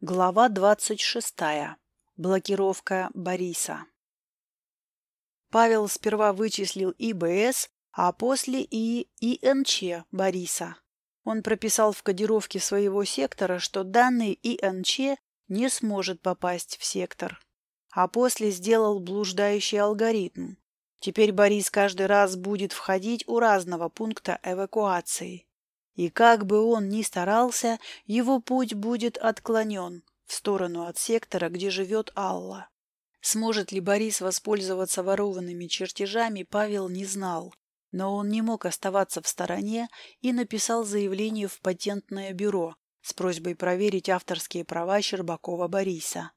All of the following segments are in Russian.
Глава двадцать шестая. Блокировка Бориса. Павел сперва вычислил ИБС, а после и ИНЧ Бориса. Он прописал в кодировке своего сектора, что данный ИНЧ не сможет попасть в сектор. А после сделал блуждающий алгоритм. Теперь Борис каждый раз будет входить у разного пункта эвакуации. И как бы он ни старался, его путь будет отклонен в сторону от сектора, где живет Алла. Сможет ли Борис воспользоваться ворованными чертежами, Павел не знал, но он не мог оставаться в стороне и написал заявление в патентное бюро с просьбой проверить авторские права Щербакова Бориса.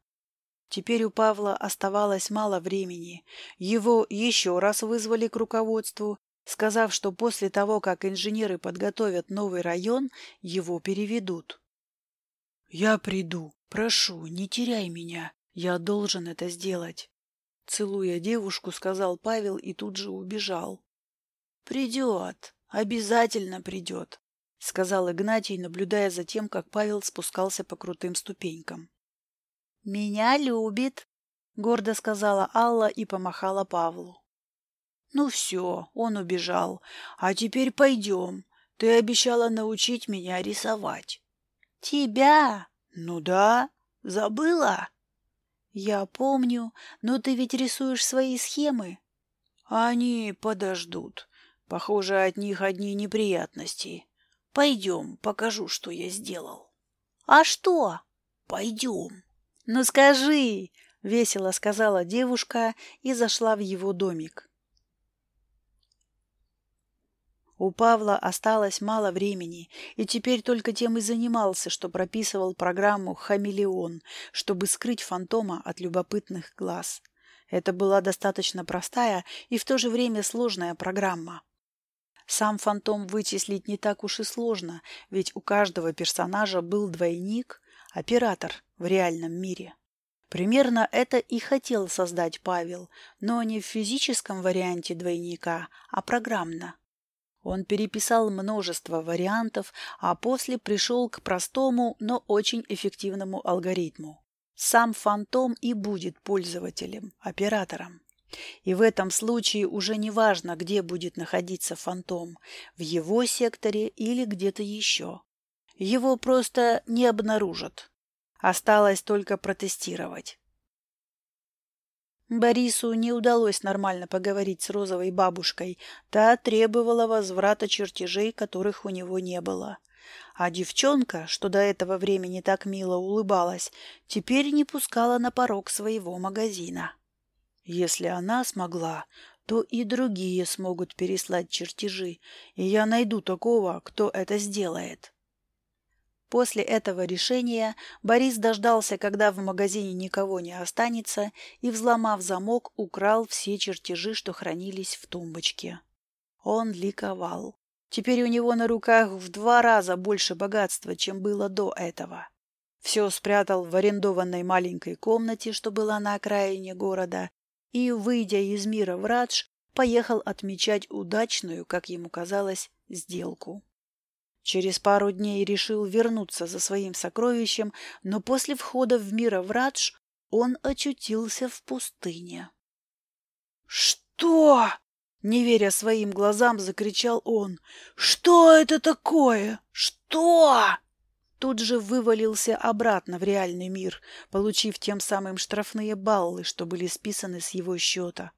Теперь у Павла оставалось мало времени. Его еще раз вызвали к руководству сказав, что после того, как инженеры подготовят новый район, его переведут. «Я приду. Прошу, не теряй меня. Я должен это сделать». Целуя девушку, сказал Павел и тут же убежал. «Придет. Обязательно придет», — сказал Игнатий, наблюдая за тем, как Павел спускался по крутым ступенькам. «Меня любит», — гордо сказала Алла и помахала Павлу. Ну все, он убежал. А теперь пойдем. Ты обещала научить меня рисовать. Тебя? Ну да. Забыла? Я помню, но ты ведь рисуешь свои схемы. Они подождут. Похоже, от них одни неприятности. Пойдем, покажу, что я сделал. А что? Пойдем. Ну скажи, весело сказала девушка и зашла в его домик. У Павла осталось мало времени, и теперь только тем и занимался, что прописывал программу «Хамелеон», чтобы скрыть фантома от любопытных глаз. Это была достаточно простая и в то же время сложная программа. Сам фантом вычислить не так уж и сложно, ведь у каждого персонажа был двойник, оператор в реальном мире. Примерно это и хотел создать Павел, но не в физическом варианте двойника, а программно. Он переписал множество вариантов, а после пришел к простому, но очень эффективному алгоритму. Сам фантом и будет пользователем, оператором. И в этом случае уже не важно, где будет находиться фантом, в его секторе или где-то еще. Его просто не обнаружат. Осталось только протестировать. Борису не удалось нормально поговорить с розовой бабушкой. Та требовала возврата чертежей, которых у него не было. А девчонка, что до этого времени так мило улыбалась, теперь не пускала на порог своего магазина. Если она смогла, то и другие смогут переслать чертежи, и я найду такого, кто это сделает. После этого решения Борис дождался, когда в магазине никого не останется, и, взломав замок, украл все чертежи, что хранились в тумбочке. Он ликовал. Теперь у него на руках в два раза больше богатства, чем было до этого. Все спрятал в арендованной маленькой комнате, что была на окраине города, и, выйдя из мира в Радж, поехал отмечать удачную, как ему казалось, сделку. Через пару дней решил вернуться за своим сокровищем, но после входа в мира Врадж он очутился в пустыне. «Что?» — не веря своим глазам, закричал он. «Что это такое? Что?» Тут же вывалился обратно в реальный мир, получив тем самым штрафные баллы, что были списаны с его счета.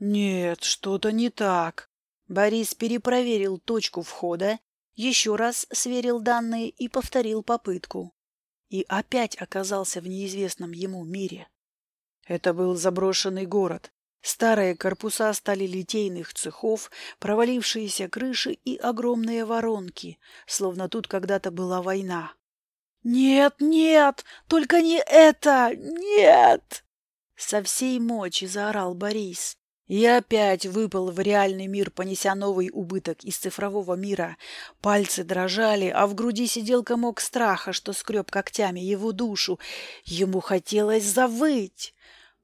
«Нет, что-то не так». Борис перепроверил точку входа еще раз сверил данные и повторил попытку. И опять оказался в неизвестном ему мире. Это был заброшенный город. Старые корпуса стали литейных цехов, провалившиеся крыши и огромные воронки, словно тут когда-то была война. «Нет, нет! Только не это! Нет!» Со всей мочи заорал Борис. И опять выпал в реальный мир, понеся новый убыток из цифрового мира. Пальцы дрожали, а в груди сидел комок страха, что скреб когтями его душу. Ему хотелось завыть.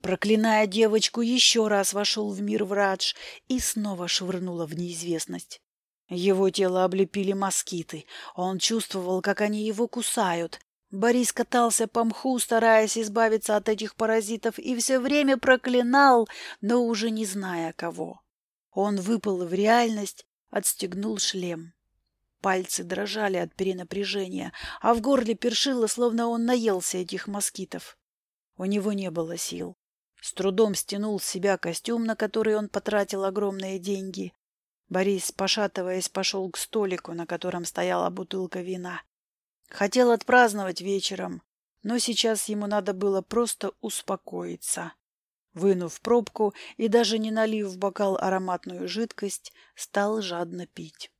Проклиная девочку, еще раз вошел в мир врадж и снова швырнула в неизвестность. Его тело облепили москиты. Он чувствовал, как они его кусают. Борис катался по мху, стараясь избавиться от этих паразитов, и все время проклинал, но уже не зная кого. Он выпал в реальность, отстегнул шлем. Пальцы дрожали от перенапряжения, а в горле першило, словно он наелся этих москитов. У него не было сил. С трудом стянул с себя костюм, на который он потратил огромные деньги. Борис, пошатываясь, пошел к столику, на котором стояла бутылка вина. Хотел отпраздновать вечером, но сейчас ему надо было просто успокоиться. Вынув пробку и даже не налив в бокал ароматную жидкость, стал жадно пить.